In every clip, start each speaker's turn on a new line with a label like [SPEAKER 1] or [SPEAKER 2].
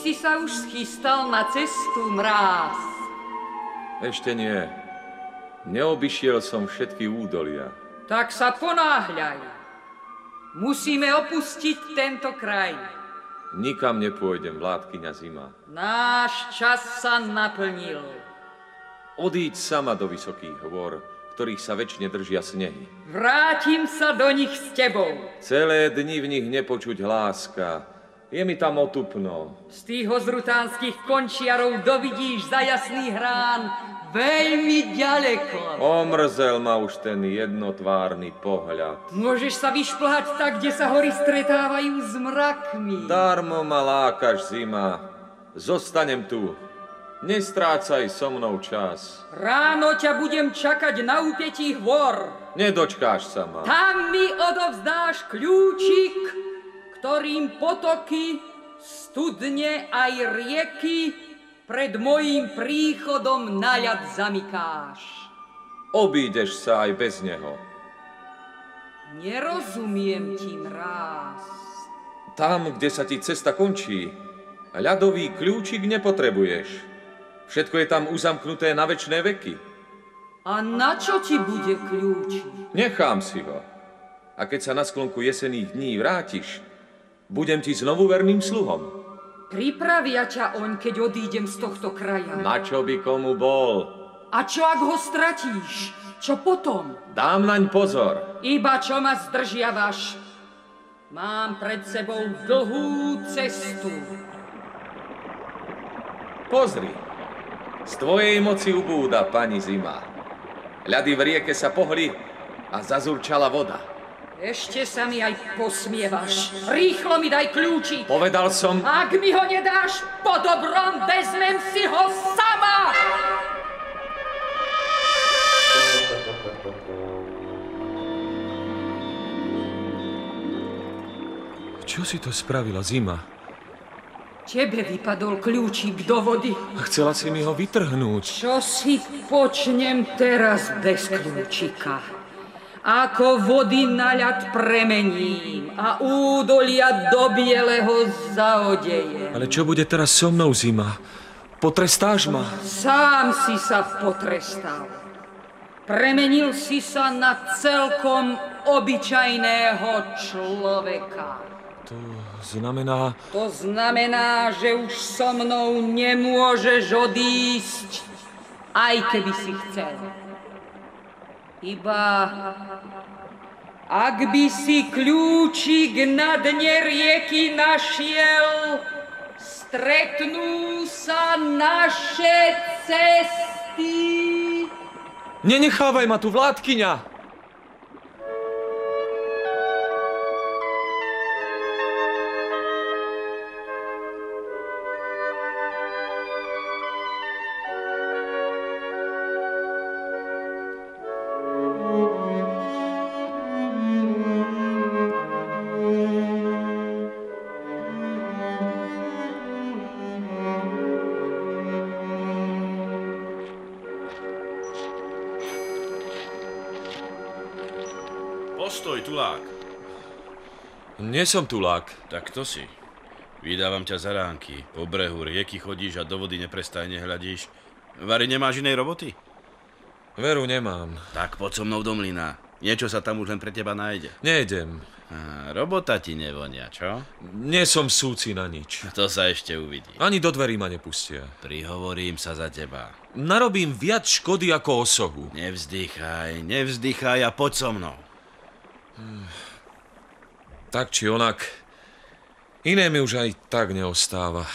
[SPEAKER 1] Si sa už schystal na cestu, mráz?
[SPEAKER 2] Ešte nie. Neobyšiel som všetky údolia.
[SPEAKER 1] Tak sa ponáhľaj. Musíme opustiť tento kraj.
[SPEAKER 2] Nikam nepôjdem, vládkyňa zima.
[SPEAKER 1] Náš čas sa naplnil.
[SPEAKER 2] Odíď sama do vysokých hôr, ktorých sa väčšine držia snehy.
[SPEAKER 1] Vrátim sa do nich s tebou.
[SPEAKER 2] Celé dni v nich nepočuť hláska. Je mi tam otupno.
[SPEAKER 1] Z tých ozrutánskych končiarov dovidíš za jasný hrán veľmi ďaleko.
[SPEAKER 2] Omrzel ma už ten jednotvárny pohľad.
[SPEAKER 1] Môžeš sa vyšplhať tak, kde sa hory stretávajú s mrakmi.
[SPEAKER 2] Darmo ma lákaš, zima. Zostanem tu. Nestrácaj so mnou čas.
[SPEAKER 1] Ráno ťa budem čakať na úpetí hôr.
[SPEAKER 2] Nedočkáš sa ma.
[SPEAKER 1] Tam mi odovzdáš kľúčik, ktorým potoky, studne aj rieky pred mojím príchodom na ľad zamykáš.
[SPEAKER 2] Obídeš sa aj bez neho.
[SPEAKER 1] Nerozumiem ti, mráz.
[SPEAKER 2] Tam, kde sa ti cesta končí, ľadový kľúčik nepotrebuješ. Všetko je tam uzamknuté na väčšie veky.
[SPEAKER 1] A na čo ti bude kľúčik?
[SPEAKER 2] Nechám si ho. A keď sa na sklonku jesených dní vrátiš, budem ti znovu verným sluhom.
[SPEAKER 1] Pripravia ťa oň, keď odídem z tohto kraja.
[SPEAKER 2] Na čo by komu bol?
[SPEAKER 1] A čo ak ho stratíš? Čo potom?
[SPEAKER 2] Dám naň pozor.
[SPEAKER 1] Iba čo ma zdržiavaš. Mám pred sebou dlhú cestu.
[SPEAKER 2] Pozri, z tvojej moci ubúda, pani Zima. Ľady v rieke sa pohli a zazurčala voda.
[SPEAKER 1] Ešte sa mi aj posmievaš. Rýchlo mi daj kľúči.
[SPEAKER 2] Povedal som...
[SPEAKER 1] Ak mi ho nedáš, po dobrom vezmem si ho sama!
[SPEAKER 2] Čo si to spravila, Zima?
[SPEAKER 1] Tebe vypadol kľúčik do vody.
[SPEAKER 2] Chcela si mi ho vytrhnúť.
[SPEAKER 1] Čo si počnem teraz bez kľúčika? Ako vody na ľad premením a údolia do bieleho zaodeje.
[SPEAKER 2] Ale čo bude teraz so mnou, Zima? Potrestáš ma?
[SPEAKER 1] Sám si sa potrestal. Premenil si sa na celkom obyčajného človeka.
[SPEAKER 2] To znamená...
[SPEAKER 1] To znamená, že už so mnou nemôžeš odísť, aj keby si chcel. Iba ak by si kľúčik na dne rieky našiel, stretnú sa naše cesty.
[SPEAKER 2] Nenechávaj ma tu, vládkyňa!
[SPEAKER 3] Tulák.
[SPEAKER 2] Nie som tulák.
[SPEAKER 3] Tak to si. Vydávam ťa za ránky. Po brehu rieky chodíš a do vody neprestajne hľadíš. Vary, nemáš inej roboty?
[SPEAKER 2] Veru nemám.
[SPEAKER 3] Tak poď so mnou do mlyna. Niečo sa tam už len pre teba nájde.
[SPEAKER 2] Nejdem.
[SPEAKER 3] Á, robota ti nevonia, čo?
[SPEAKER 2] Nie som súci na nič.
[SPEAKER 3] To sa ešte uvidí.
[SPEAKER 2] Ani do dverí ma nepustia.
[SPEAKER 3] Prihovorím sa za teba.
[SPEAKER 2] Narobím viac škody ako osohu.
[SPEAKER 3] Nevzdychaj, nevzdychaj a poď so mnou.
[SPEAKER 2] Tak či onak, iné mi už aj tak neostáva.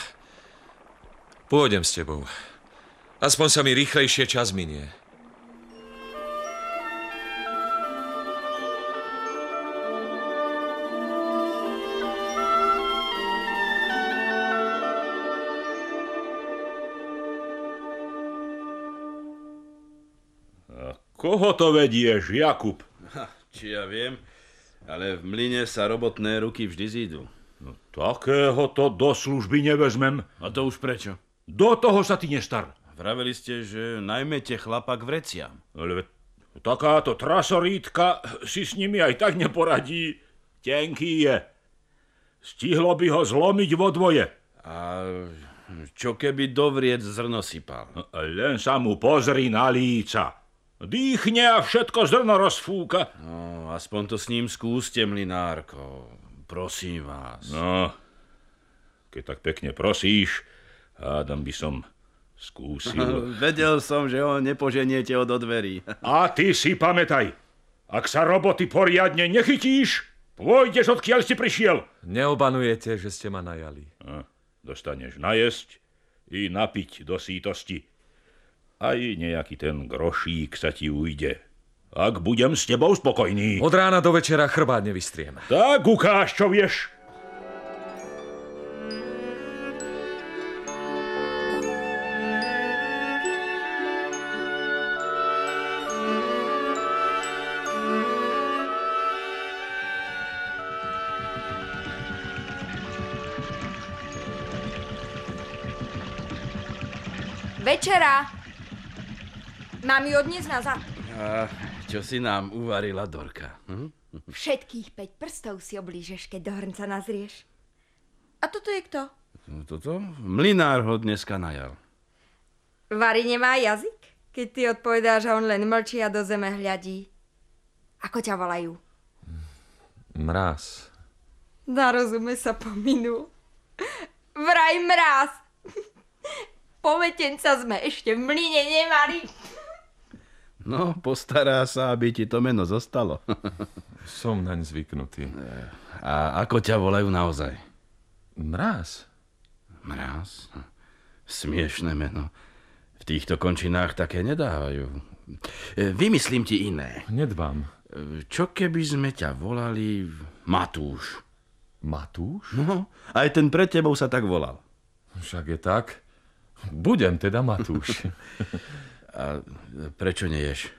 [SPEAKER 2] Pôjdem s tebou. Aspoň sa mi rýchlejšie čas minie.
[SPEAKER 4] Koho to vedieš, Jakub?
[SPEAKER 3] Ha, či ja viem, ale v mlyne sa robotné ruky vždy zídu.
[SPEAKER 4] No, takéhoto do služby nevezmem.
[SPEAKER 3] A to už prečo?
[SPEAKER 4] Do toho sa ty nestar.
[SPEAKER 3] Vraveli ste, že najmete chlapa k vreciam.
[SPEAKER 4] Ale takáto trasorítka si s nimi aj tak neporadí. Tenký je. Stihlo by ho zlomiť vo dvoje.
[SPEAKER 3] A čo keby dovriec zrno sypal?
[SPEAKER 4] Len sa mu pozri na líca. Dýchne a všetko zrno rozfúka.
[SPEAKER 3] No, aspoň to s ním skúste, mlinárko. Prosím vás.
[SPEAKER 4] No, keď tak pekne prosíš, hádam by som skúsil.
[SPEAKER 3] Vedel som, že ho nepoženiete od dverí.
[SPEAKER 4] A ty si pamätaj, ak sa roboty poriadne nechytíš, pôjdeš odkiaľ si prišiel.
[SPEAKER 2] Neobanujete, že ste ma najali.
[SPEAKER 4] A, dostaneš najesť i napiť do sítosti. Aj nejaký ten grošík sa ti ujde. Ak budem s tebou spokojný.
[SPEAKER 2] Od rána do večera chrbát nevystriem.
[SPEAKER 4] Tak ukáž, čo vieš.
[SPEAKER 5] Večera. Mám ju odniesť nazad.
[SPEAKER 3] A čo si nám uvarila Dorka? Hm?
[SPEAKER 5] Všetkých 5 prstov si oblížeš, keď do hrnca nazrieš. A toto je kto?
[SPEAKER 3] No Toto? Mlinár ho dneska najal.
[SPEAKER 5] Vary nemá jazyk? Keď ty odpovedáš a on len mlčí a do zeme hľadí. Ako ťa volajú?
[SPEAKER 2] Mráz.
[SPEAKER 5] Na rozume sa pominul. Vraj mráz. Pometenca sme ešte v mline nemali.
[SPEAKER 3] No, postará sa, aby ti to meno zostalo.
[SPEAKER 2] Som naň zvyknutý.
[SPEAKER 3] A ako ťa volajú naozaj?
[SPEAKER 2] Mráz?
[SPEAKER 3] Mráz? Smiešné meno. V týchto končinách také nedávajú. E, Vymyslím ti iné.
[SPEAKER 2] Nedbám.
[SPEAKER 3] E, Čo keby sme ťa volali Matúš?
[SPEAKER 2] Matúš?
[SPEAKER 3] No, aj ten pred tebou sa tak volal.
[SPEAKER 2] Však je tak. Budem teda Matúš.
[SPEAKER 3] A prečo neješ?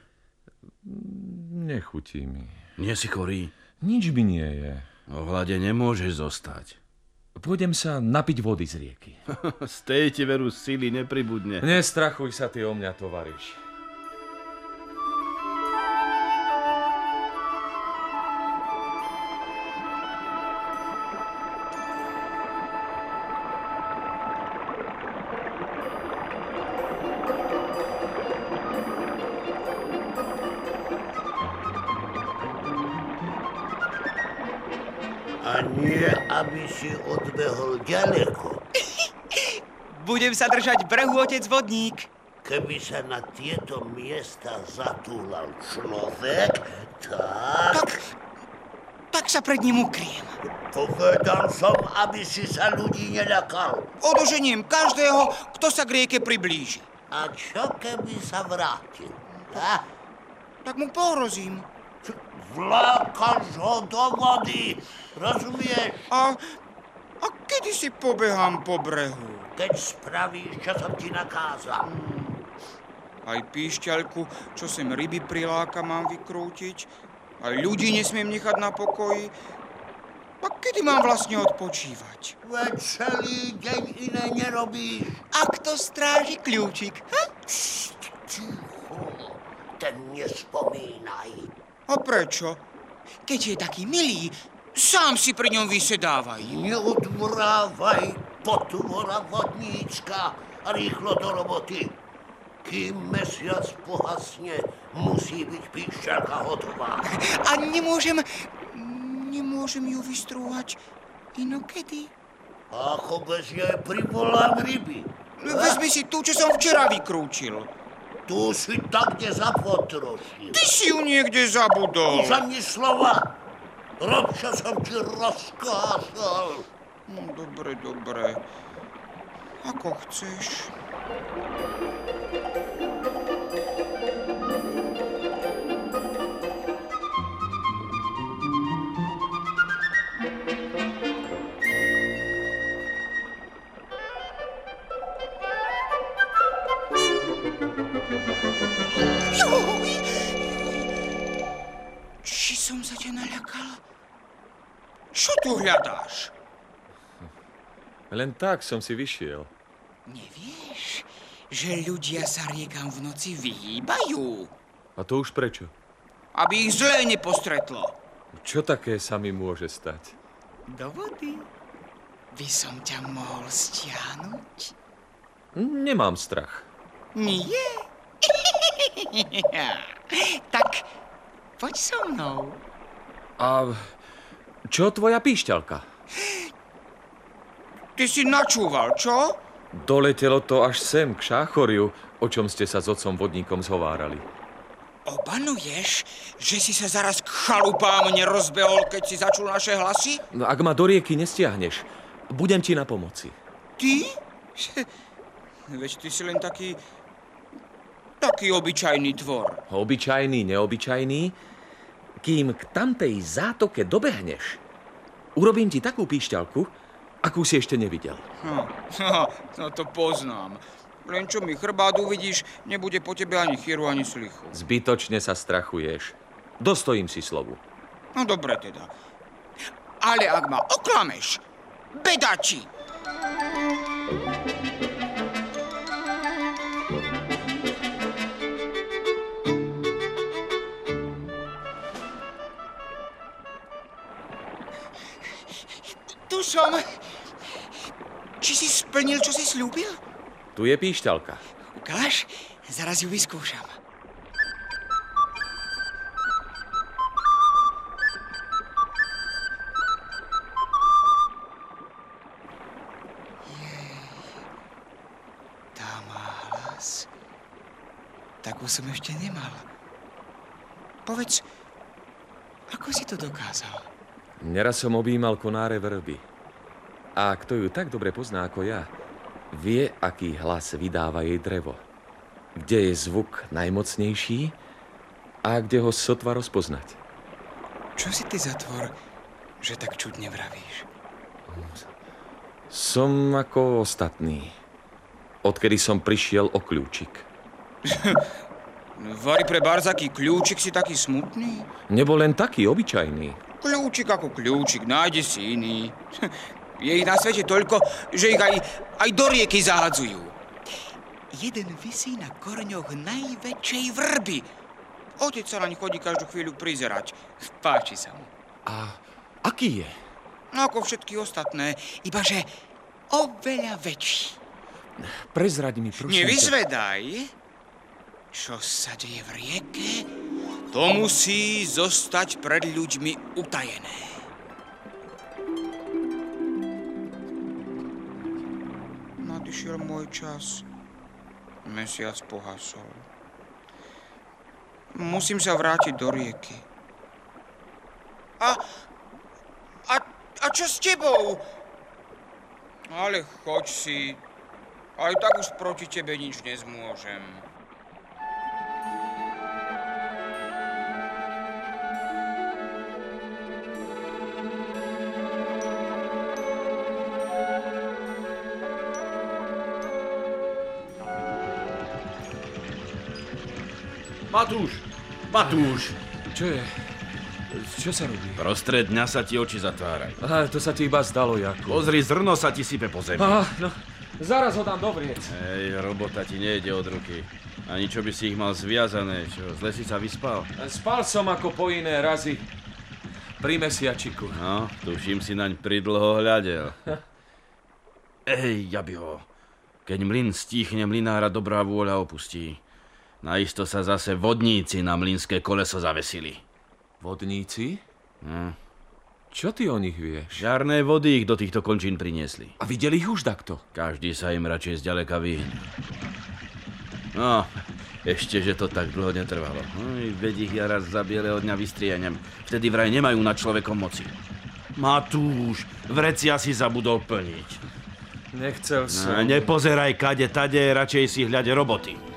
[SPEAKER 2] Nechutí mi.
[SPEAKER 3] Nie si chorý?
[SPEAKER 2] Nič by nie je.
[SPEAKER 3] O hlade nemôžeš zostať.
[SPEAKER 2] Pôjdem sa napiť vody z rieky.
[SPEAKER 3] Z tej ti veru sily nepribudne.
[SPEAKER 2] Nestrachuj sa ty o mňa, tovariš.
[SPEAKER 6] Aby si odbehol ďaleko.
[SPEAKER 7] Budem sa držať brehu, otec vodník.
[SPEAKER 6] Keby sa na tieto miesta zatúlal človek, tak...
[SPEAKER 7] Tak, tak sa pred ním ukriem.
[SPEAKER 6] Povedal som, aby si sa ľudí neľakal.
[SPEAKER 7] Odoženiem každého, kto sa k rieke priblíži.
[SPEAKER 6] A čo keby sa vrátil? Ha?
[SPEAKER 7] Tak mu pohrozím.
[SPEAKER 6] Vlákaš ho do vody, rozumieš?
[SPEAKER 7] A, a kedy si pobehám po brehu?
[SPEAKER 6] Keď spravíš, čo som ti nakázal.
[SPEAKER 7] Aj píšťaľku, čo sem ryby priláka, mám vykrútiť. Aj ľudí nesmiem nechať na pokoji. A kedy mám vlastne odpočívať?
[SPEAKER 6] Veď celý deň iné nerobíš.
[SPEAKER 7] A kto stráži kľúčik? Ha?
[SPEAKER 6] Ticho, ten nespomínaj.
[SPEAKER 7] A prečo? Keď je taký milý, sám si pri ňom vysedávaj.
[SPEAKER 6] Neodvorávaj potvora vodníčka a rýchlo do roboty. Kým mesiac pohasne, musí byť píšťalka hotová.
[SPEAKER 7] A nemôžem... Nemôžem ju vystrúhať inokedy.
[SPEAKER 6] Ako bez nej privolám ryby.
[SPEAKER 7] Vezmi si tú, čo som včera vykrúčil.
[SPEAKER 6] Tu si tak, kde zapotrošil.
[SPEAKER 7] Ty si ju niekde zabudol.
[SPEAKER 6] Už ani slova. Rob, čo som ti rozkázal.
[SPEAKER 7] No, dobre, dobre. Ako chceš. Hľadáš?
[SPEAKER 2] Len tak som si vyšiel.
[SPEAKER 7] Nevieš, že ľudia sa riekam v noci vyhýbajú?
[SPEAKER 2] A to už prečo?
[SPEAKER 7] Aby ich zlé nepostretlo.
[SPEAKER 2] Čo také sa mi môže stať?
[SPEAKER 7] Do vody. by som ťa mohol stiahnuť?
[SPEAKER 2] Nemám strach.
[SPEAKER 7] Nie? tak poď so mnou.
[SPEAKER 2] A čo tvoja píšťalka?
[SPEAKER 7] Ty si načúval, čo?
[SPEAKER 2] Doletelo to až sem, k šáchoriu, o čom ste sa s otcom vodníkom zhovárali.
[SPEAKER 7] Obanuješ, že si sa zaraz k chalupám nerozbehol, keď si začul naše hlasy?
[SPEAKER 2] No ak ma do rieky nestiahneš, budem ti na pomoci.
[SPEAKER 7] Ty? Veď ty si len taký... taký obyčajný tvor.
[SPEAKER 2] Obyčajný, neobyčajný, kým k tamtej zátoke dobehneš, urobím ti takú píšťalku, akú si ešte nevidel.
[SPEAKER 7] Hm, no to poznám. Len čo mi chrbát uvidíš, nebude po tebe ani chyru, ani slichu.
[SPEAKER 2] Zbytočne sa strachuješ. Dostojím si slovu.
[SPEAKER 7] No dobre teda. Ale ak ma oklameš, bedači! Tu som. Či si splnil, čo si slúbil?
[SPEAKER 2] Tu je píšťalka.
[SPEAKER 7] Ukáž, zaraz ju vyskúšam. Tá má hlas. Takú som ešte nemal. Povedz, ako si to dokázal?
[SPEAKER 2] Neraz som objímal konáre vrby. A kto ju tak dobre pozná ako ja, vie, aký hlas vydáva jej drevo. Kde je zvuk najmocnejší a kde ho sotva rozpoznať.
[SPEAKER 7] Čo si ty za tvor, že tak čudne vravíš?
[SPEAKER 2] Som ako ostatní. Odkedy som prišiel o kľúčik.
[SPEAKER 7] Vary pre barzaký kľúčik si taký smutný?
[SPEAKER 2] Nebol len taký obyčajný.
[SPEAKER 7] Kľúčik ako kľúčik, nájde si iný. Je ich na svete toľko, že ich aj, aj do rieky zahadzujú. Jeden visí na korňoch najväčšej vrby. Otec sa naň chodí každú chvíľu prizerať. Páči sa mu.
[SPEAKER 2] A aký je?
[SPEAKER 7] No ako všetky ostatné, ibaže oveľa väčší.
[SPEAKER 2] Prezraď mi, prosím.
[SPEAKER 7] Nevyzvedaj, čo sa deje v rieke, to musí zostať pred ľuďmi utajené. Nadišiel môj čas. Mesiac pohasol. Musím sa vrátiť do rieky. A, a, a čo s tebou? Ale choď si. Aj tak už proti tebe nič nezmôžem.
[SPEAKER 3] Matúš! Matúš!
[SPEAKER 2] Čo je? Čo sa robí?
[SPEAKER 3] Prostred dňa sa ti oči zatvárajú.
[SPEAKER 2] Á, to sa ti iba zdalo, Jakub.
[SPEAKER 3] Pozri, zrno sa ti sype po zemi.
[SPEAKER 2] Á, no, zaraz ho dám do vriec.
[SPEAKER 3] Hej, robota ti nejde od ruky. Ani čo by si ich mal zviazané, čo? Zle si sa vyspal?
[SPEAKER 2] Spal som ako po iné razy. Pri mesiačiku.
[SPEAKER 3] No, tuším si naň pridlho hľadel. Ej, Jabiho, keď mlyn stíchne, mlinára dobrá vôľa opustí. Naisto sa zase vodníci na mlynské koleso zavesili.
[SPEAKER 2] Vodníci?
[SPEAKER 3] Hm.
[SPEAKER 2] Čo ty o nich vieš?
[SPEAKER 3] Žiarné vody ich do týchto končín priniesli.
[SPEAKER 2] A videli ich už takto?
[SPEAKER 3] Každý sa im radšej zďaleka vyhne. No, ešte, že to tak dlho netrvalo. No, i veď ich ja raz za bieleho dňa vystrienem. Vtedy vraj nemajú nad človekom moci. Matúš, vrecia si zabudol plniť.
[SPEAKER 2] Nechcel
[SPEAKER 3] No, nepozeraj kade, tade, radšej si hľade roboty.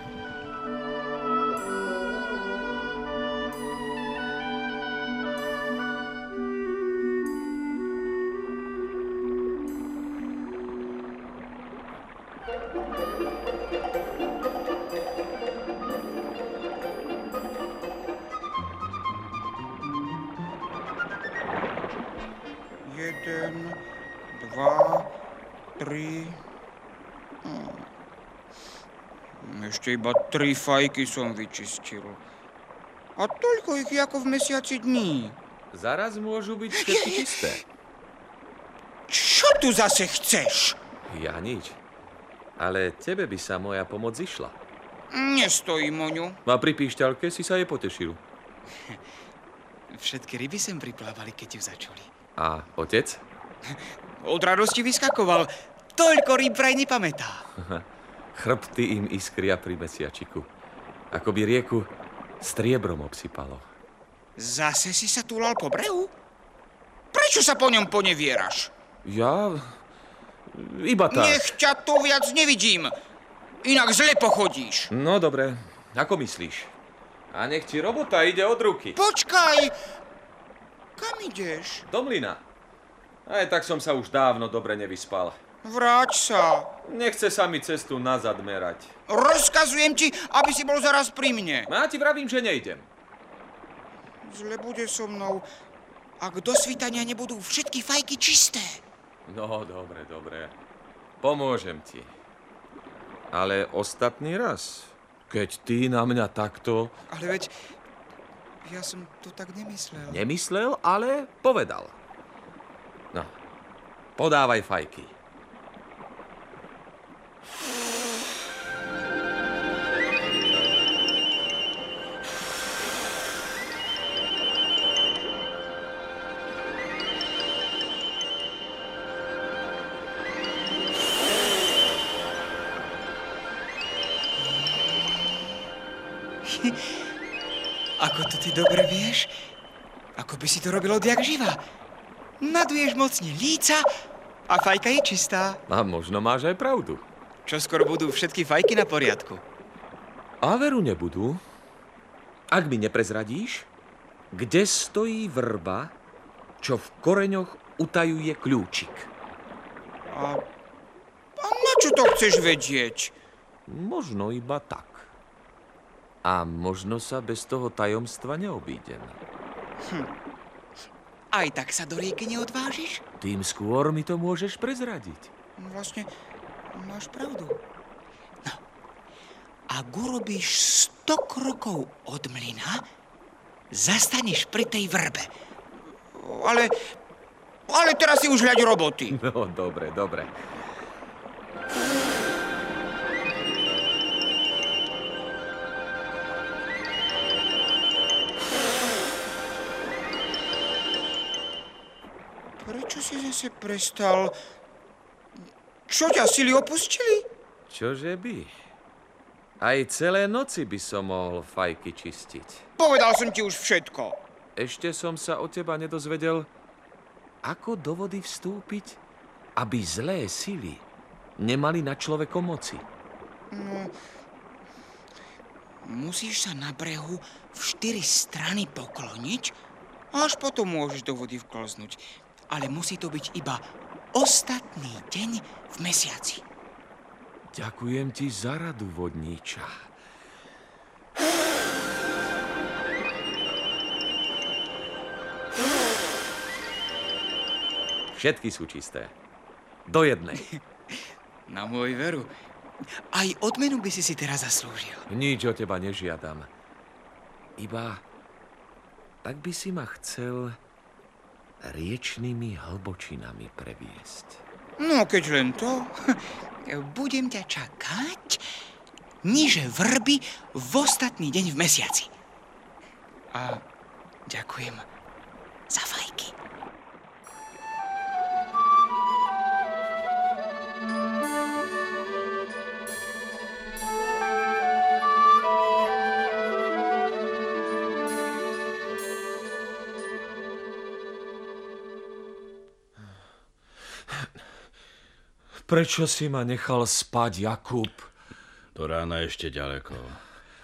[SPEAKER 7] Jeden, dva, tri... Hm. Ešte iba tri fajky som vyčistil. A toľko ich je ako v mesiaci dní.
[SPEAKER 2] Zaraz môžu byť všetky čisté.
[SPEAKER 7] Čo tu zase chceš?
[SPEAKER 2] Ja nič. Ale tebe by sa moja pomoc išla.
[SPEAKER 7] Nestojí, Moňu.
[SPEAKER 2] A pri píšťalke si sa jej potešil.
[SPEAKER 7] Všetky ryby sem priplávali, keď ju začuli.
[SPEAKER 2] A otec?
[SPEAKER 7] Od radosti vyskakoval. Toľko ryb vraj nepamätá.
[SPEAKER 2] Chrbty im iskria pri mesiačiku. Ako by rieku striebrom obsypalo.
[SPEAKER 7] Zase si sa túlal po brehu? Prečo sa po ňom ponevieraš?
[SPEAKER 2] Ja... Iba tak.
[SPEAKER 7] Nech ťa tu viac nevidím. Inak zle pochodíš.
[SPEAKER 2] No dobre, ako myslíš? A nech ti robota ide od ruky.
[SPEAKER 7] Počkaj! Kam ideš?
[SPEAKER 2] Do mlyna. Aj tak som sa už dávno dobre nevyspal.
[SPEAKER 7] Vráť sa.
[SPEAKER 2] Nechce sa mi cestu nazad merať.
[SPEAKER 7] Rozkazujem ti, aby si bol zaraz pri mne.
[SPEAKER 2] No Ja ti vravím, že nejdem.
[SPEAKER 7] Zle bude so mnou, ak do svítania nebudú všetky fajky čisté.
[SPEAKER 2] No, dobre, dobre. Pomôžem ti. Ale ostatný raz, keď ty na mňa takto
[SPEAKER 7] Ale veď, ja som to tak nemyslel.
[SPEAKER 2] nemyslel, ale povedal. No, podávaj fajky.
[SPEAKER 7] Ako to ty dobre vieš? Ako by si to robil odjak živa. Naduješ mocne líca a fajka je čistá.
[SPEAKER 2] A možno máš aj pravdu.
[SPEAKER 7] Čo skoro budú všetky fajky na poriadku.
[SPEAKER 2] A veru nebudú. Ak mi neprezradíš, kde stojí vrba, čo v koreňoch utajuje kľúčik.
[SPEAKER 7] A, a na čo to chceš vedieť?
[SPEAKER 2] Možno iba tak. A možno sa bez toho tajomstva neobídem.
[SPEAKER 7] Aj tak sa do rieky neodvážiš?
[SPEAKER 2] Tým skôr mi to môžeš prezradiť.
[SPEAKER 7] Vlastne máš pravdu. No, ak urobíš 100 krokov od mlyna, zastaneš pri tej vrbe. Ale, ale teraz si už hľaď roboty.
[SPEAKER 2] No, dobre, dobre.
[SPEAKER 7] Si zase prestal? Čo ťa sily opustili?
[SPEAKER 2] Čože by? Aj celé noci by som mohol fajky čistiť.
[SPEAKER 7] Povedal som ti už všetko.
[SPEAKER 2] Ešte som sa od teba nedozvedel, ako do vody vstúpiť, aby zlé sily nemali na človekom moci.
[SPEAKER 7] Musíš sa na brehu v štyri strany pokloniť až potom môžeš do vody vklznúť. Ale musí to byť iba ostatný deň v mesiaci.
[SPEAKER 2] Ďakujem ti za radu, vodníča. Všetky sú čisté. Do jednej.
[SPEAKER 7] Na môj veru. Aj odmenu by si si teraz zaslúžil.
[SPEAKER 2] Nič o teba nežiadam. Iba tak by si ma chcel riečnými hlbočinami previesť.
[SPEAKER 7] No, keď len to, budem ťa čakať niže vrby v ostatný deň v mesiaci. A ďakujem za fajky.
[SPEAKER 2] Prečo si ma nechal spať, Jakub?
[SPEAKER 3] Do rána ešte ďaleko.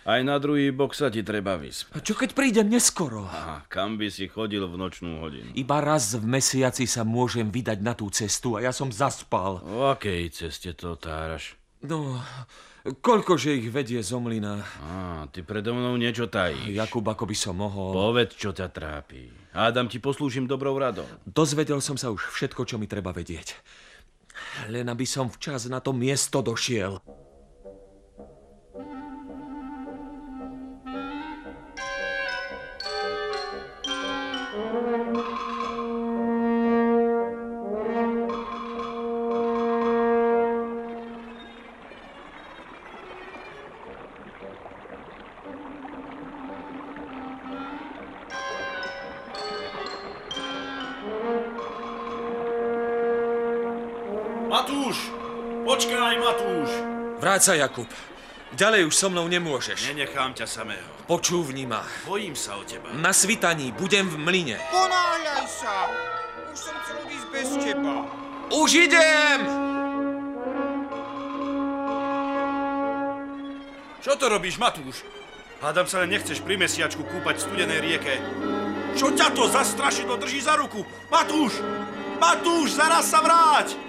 [SPEAKER 3] Aj na druhý bok sa ti treba vyspať.
[SPEAKER 2] A čo keď prídem neskoro?
[SPEAKER 3] Aha, kam by si chodil v nočnú hodinu?
[SPEAKER 2] Iba raz v mesiaci sa môžem vydať na tú cestu a ja som zaspal.
[SPEAKER 3] O akej ceste to táraš?
[SPEAKER 2] No, koľkože ich vedie zo mlyna.
[SPEAKER 3] Á, ty predo mnou niečo tajíš.
[SPEAKER 2] Jakub, ako by som mohol.
[SPEAKER 3] Povedz, čo ťa trápi. Hádam ti poslúžim dobrou radou.
[SPEAKER 2] Dozvedel som sa už všetko, čo mi treba vedieť. Len aby som včas na to miesto došiel. Vráť sa, Jakub. Ďalej už so mnou nemôžeš.
[SPEAKER 3] Nenechám ťa samého.
[SPEAKER 2] Počúvni ma.
[SPEAKER 3] Bojím sa o teba.
[SPEAKER 2] Na svitaní budem v mlyne.
[SPEAKER 7] Ponáhľaj sa! Už som chcel ísť bez teba.
[SPEAKER 2] Už idem!
[SPEAKER 3] Čo to robíš, Matúš? Hádam sa len nechceš pri mesiačku kúpať v studenej rieke. Čo ťa to za strašidlo drží za ruku? Matúš! Matúš, zaraz sa vráť!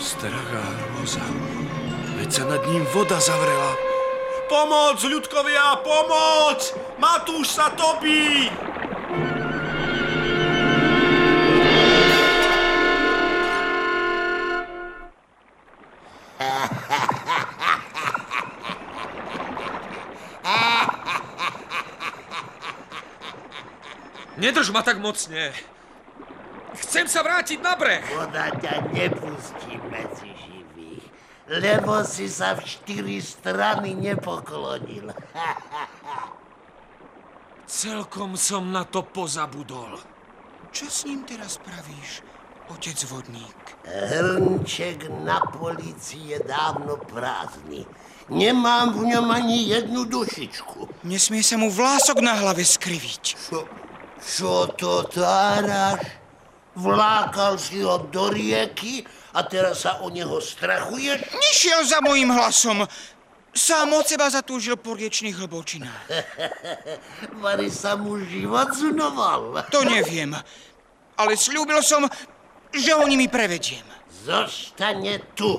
[SPEAKER 3] Strach a hrôza. Veď sa nad ním voda zavrela. Pomoc, ľudkovia, pomoc! Matúš sa topí!
[SPEAKER 2] Nedrž ma tak mocne. Chcem sa vrátiť na breh.
[SPEAKER 6] Voda ťa nepustí medzi živých, lebo si sa v štyri strany nepoklonil.
[SPEAKER 2] Celkom som na to pozabudol.
[SPEAKER 7] Čo s ním teraz pravíš, otec vodník?
[SPEAKER 6] Hrnček na polici je dávno prázdny. Nemám v ňom ani jednu dušičku.
[SPEAKER 7] Nesmie sa mu vlások na hlave skriviť.
[SPEAKER 6] Čo, čo to táraš? Vlákal si ho do rieky a teraz sa o neho strachuješ?
[SPEAKER 7] Nešiel za mojím hlasom. Sám od seba zatúžil po riečných hlbočinách.
[SPEAKER 6] Vary sa mu život zunoval.
[SPEAKER 7] To neviem, ale slúbil som, že ho nimi prevediem.
[SPEAKER 6] Zostane tu.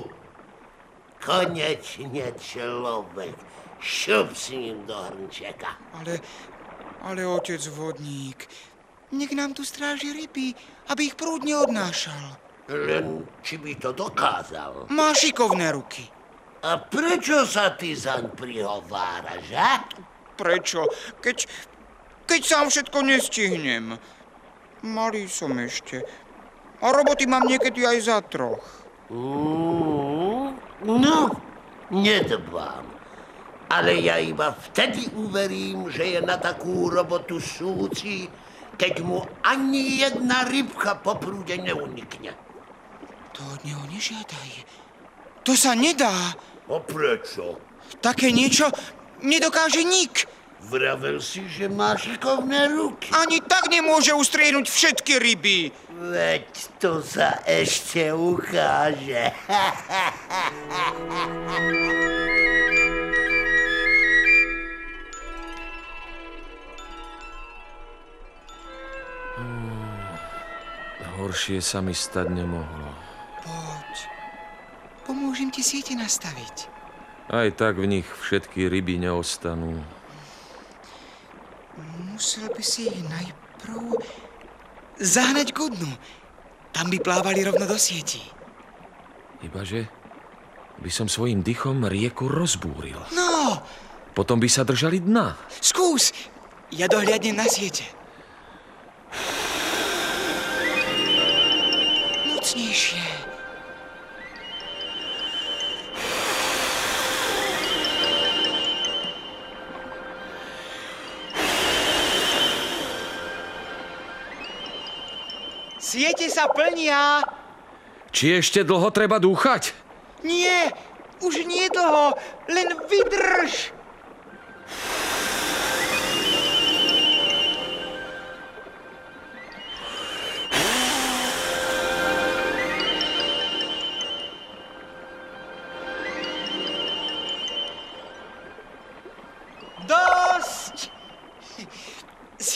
[SPEAKER 6] Konečne človek. Šup s ním do hrnčeka.
[SPEAKER 7] Ale, ale otec vodník, nech nám tu stráži ryby, aby ich prúd neodnášal.
[SPEAKER 6] Len či by to dokázal.
[SPEAKER 7] Má šikovné ruky.
[SPEAKER 6] A prečo sa ty zaň prihováraš, a?
[SPEAKER 7] Prečo? Keď, keď sám všetko nestihnem. Malý som ešte. A roboty mám niekedy aj za troch.
[SPEAKER 6] Mm, no, nedbám. Ale ja iba vtedy uverím, že je na takú robotu súci, keď mu ani jedna rybka po prúde neunikne.
[SPEAKER 7] To od neho nežiadaj. To sa nedá.
[SPEAKER 6] A prečo?
[SPEAKER 7] Také niečo nedokáže nik.
[SPEAKER 6] Vravel si, že má šikovné ruky.
[SPEAKER 7] Ani tak nemôže ustriehnúť všetky ryby.
[SPEAKER 6] Veď to sa ešte ukáže.
[SPEAKER 2] Horšie sa mi stať nemohlo.
[SPEAKER 7] Poď. Pomôžem ti siete nastaviť.
[SPEAKER 2] Aj tak v nich všetky ryby neostanú.
[SPEAKER 7] Musel by si ich najprv zahnať ku dnu. Tam by plávali rovno do sieti.
[SPEAKER 2] Ibaže by som svojim dychom rieku rozbúril.
[SPEAKER 7] No,
[SPEAKER 2] Potom by sa držali dna.
[SPEAKER 7] skús. Ja dohliadnem na siete. Mocnejšie. Siete sa plnia.
[SPEAKER 2] Či ešte dlho treba dúchať?
[SPEAKER 7] Nie, už nie dlho, len vydrž.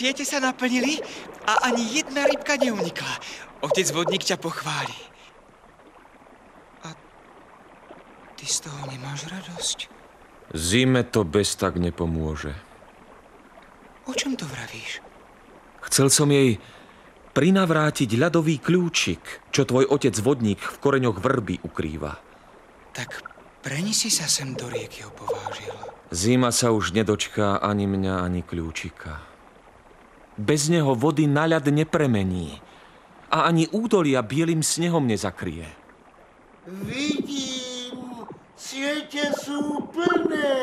[SPEAKER 7] Siete sa naplnili a ani jedna rybka neunikla. Otec vodník ťa pochváli. A ty z toho nemáš radosť?
[SPEAKER 2] Zime to bez tak nepomôže.
[SPEAKER 7] O čom to vravíš?
[SPEAKER 2] Chcel som jej prinavrátiť ľadový kľúčik, čo tvoj otec vodník v koreňoch vrby ukrýva.
[SPEAKER 7] Tak prenesi sa sem do rieky, ho povážil.
[SPEAKER 2] Zima sa už nedočká ani mňa, ani kľúčika. Bez neho vody na ľad nepremení a ani údolia bielým snehom nezakrie.
[SPEAKER 6] Vidím, siete sú plné.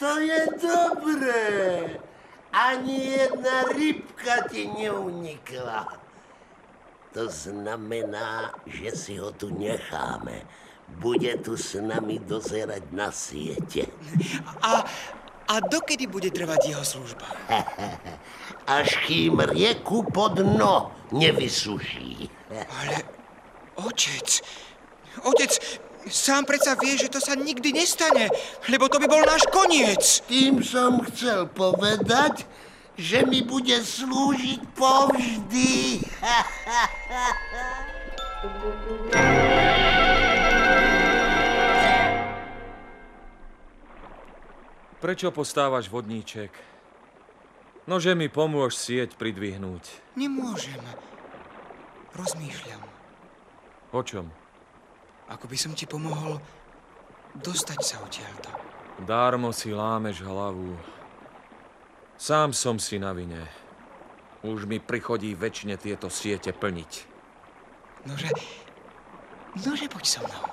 [SPEAKER 6] To je dobré. Ani jedna rybka ti neunikla. To znamená, že si ho tu necháme. Bude tu s nami dozerať na siete.
[SPEAKER 7] A, a dokedy bude trvať jeho služba?
[SPEAKER 6] Až kým rieku pod dno nevysuší.
[SPEAKER 7] Ale otec, otec, sám predsa vie, že to sa nikdy nestane, lebo to by bol náš koniec.
[SPEAKER 6] Tým som chcel povedať, že mi bude slúžiť povždy.
[SPEAKER 2] Prečo postávaš vodníček? Nože mi pomôž sieť pridvihnúť.
[SPEAKER 7] Nemôžem. Rozmýšľam,
[SPEAKER 2] O čom?
[SPEAKER 7] ako by som ti pomohol dostať sa odtiaľto.
[SPEAKER 2] Dármo si lámeš hlavu. Sám som si na vine. Už mi prichodí väčšine tieto siete plniť.
[SPEAKER 7] Nože, nože poď so mnou.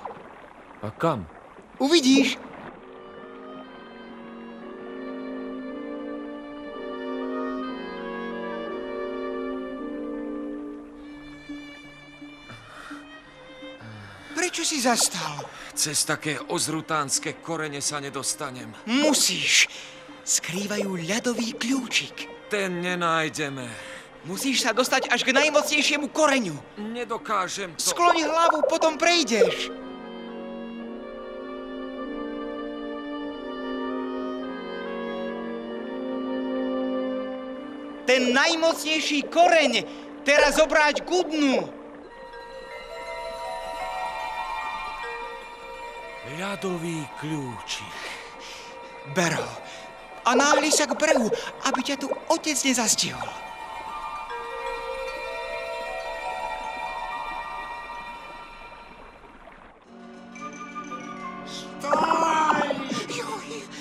[SPEAKER 2] A kam?
[SPEAKER 7] Uvidíš. Si zastal?
[SPEAKER 2] Cez také ozrutánske korene sa nedostanem.
[SPEAKER 7] Musíš. Skrývajú ľadový kľúčik.
[SPEAKER 2] Ten nenájdeme.
[SPEAKER 7] Musíš sa dostať až k najmocnejšiemu koreňu.
[SPEAKER 2] Nedokážem to.
[SPEAKER 7] Skloň hlavu, potom prejdeš. Ten najmocnejší koreň teraz obráť ku dnu.
[SPEAKER 2] Ľadový kľúčik.
[SPEAKER 7] Ber ho a náhli sa k brehu, aby ťa tu otec nezastihol.
[SPEAKER 6] Stoj!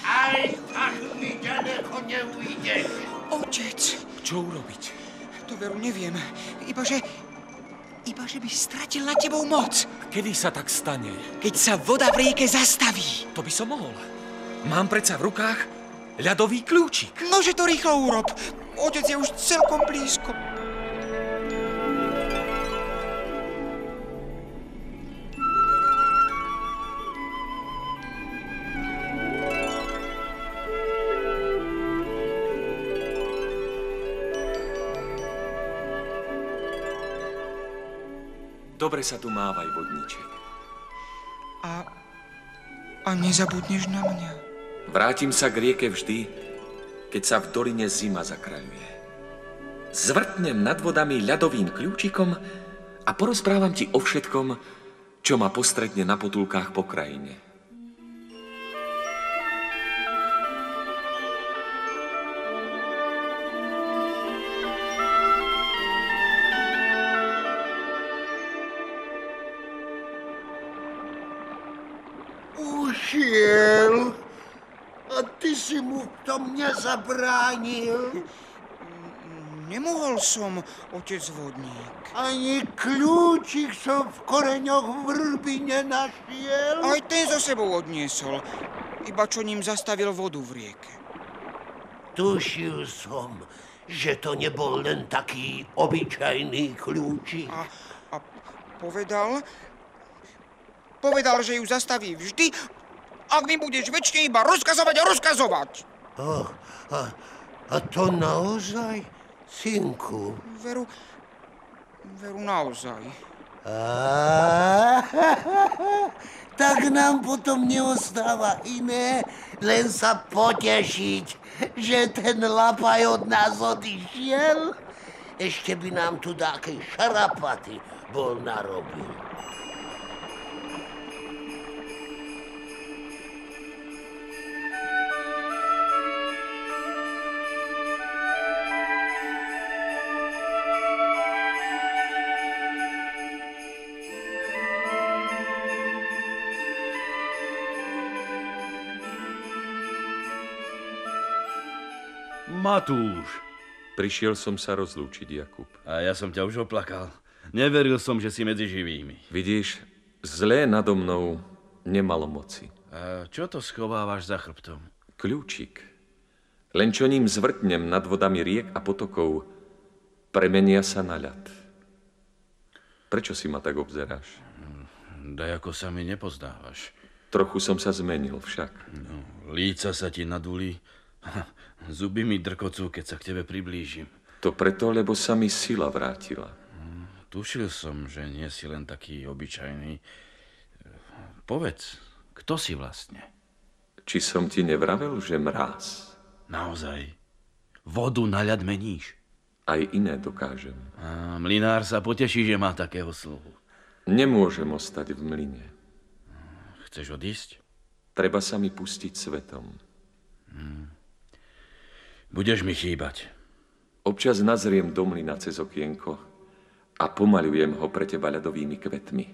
[SPEAKER 6] Aj tak mi ďaleko neujdeš.
[SPEAKER 7] otec,
[SPEAKER 2] Čo urobiť?
[SPEAKER 7] to veru neviem. Ibaže, ibaže by stratil nad tebou moc,
[SPEAKER 2] Kedy sa tak stane?
[SPEAKER 7] keď sa voda v rieke zastaví.
[SPEAKER 2] To by som mohol. Mám predsa v rukách ľadový kľúčik.
[SPEAKER 7] Nože to rýchlo urob. Otec je už celkom blízko.
[SPEAKER 2] Dobre sa tu mávaj, vodníček.
[SPEAKER 7] A, a nezabudneš na mňa.
[SPEAKER 2] Vrátim sa k rieke vždy, keď sa v doline zima zakraľuje. Zvrtnem nad vodami ľadovým kľúčikom a porozprávam ti o všetkom, čo ma postretne na potulkách po krajine.
[SPEAKER 6] Tom nezabránil.
[SPEAKER 7] Nemohol som, otec vodník.
[SPEAKER 6] Ani kľúčik som v koreňoch vrby nenašiel.
[SPEAKER 7] Aj ten za sebou odniesol. Iba čo ním zastavil vodu v rieke.
[SPEAKER 6] Tušil som, že to nebol len taký obyčajný kľúčik.
[SPEAKER 7] A, a povedal... Povedal, že ju zastaví vždy, ak mi budeš väčšine iba rozkazovať a rozkazovať.
[SPEAKER 6] Oh, a, a to naozaj, synku?
[SPEAKER 7] Veru, veru naozaj.
[SPEAKER 6] Tak nám potom neostáva iné, len sa potešiť, že ten lapaj od nás odišiel. Ešte by nám tu dákej šarapaty bol narobil.
[SPEAKER 3] Matúš.
[SPEAKER 2] Prišiel som sa rozlúčiť, Jakub.
[SPEAKER 3] A ja som ťa už oplakal. Neveril som, že si medzi živými.
[SPEAKER 2] Vidíš, zlé nado mnou nemalo moci.
[SPEAKER 3] A čo to schovávaš za chrbtom?
[SPEAKER 2] Kľúčik. Len čo ním zvrtnem nad vodami riek a potokov, premenia sa na ľad. Prečo si ma tak obzeráš?
[SPEAKER 3] Daj ako sa mi nepozdávaš.
[SPEAKER 2] Trochu som sa zmenil však.
[SPEAKER 3] No, líca sa ti naduli, zuby mi drkocú, keď sa k tebe priblížim.
[SPEAKER 2] To preto, lebo sa mi sila vrátila.
[SPEAKER 3] Tušil som, že nie si len taký obyčajný. Povedz, kto si vlastne?
[SPEAKER 2] Či som ti nevravel, že mráz?
[SPEAKER 3] Naozaj? Vodu na ľad meníš?
[SPEAKER 2] Aj iné dokážem.
[SPEAKER 3] A mlinár sa poteší, že má takého sluhu.
[SPEAKER 2] Nemôžem ostať v mline.
[SPEAKER 3] Chceš odísť?
[SPEAKER 2] Treba sa mi pustiť svetom.
[SPEAKER 3] Budeš mi chýbať.
[SPEAKER 2] Občas nazriem do mlyna cez okienko a pomalujem ho pre teba ľadovými kvetmi.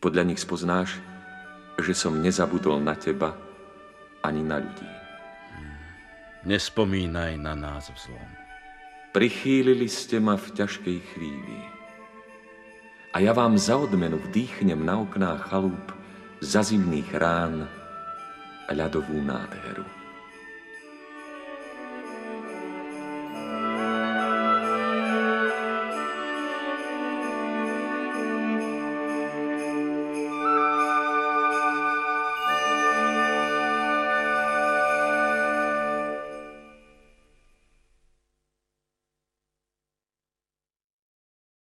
[SPEAKER 2] Podľa nich spoznáš, že som nezabudol na teba ani na ľudí.
[SPEAKER 3] Nespomínaj na nás v zlom.
[SPEAKER 2] Prichýlili ste ma v ťažkej chvíli. A ja vám za odmenu vdýchnem na okná chalúp za zimných rán ľadovú nádheru.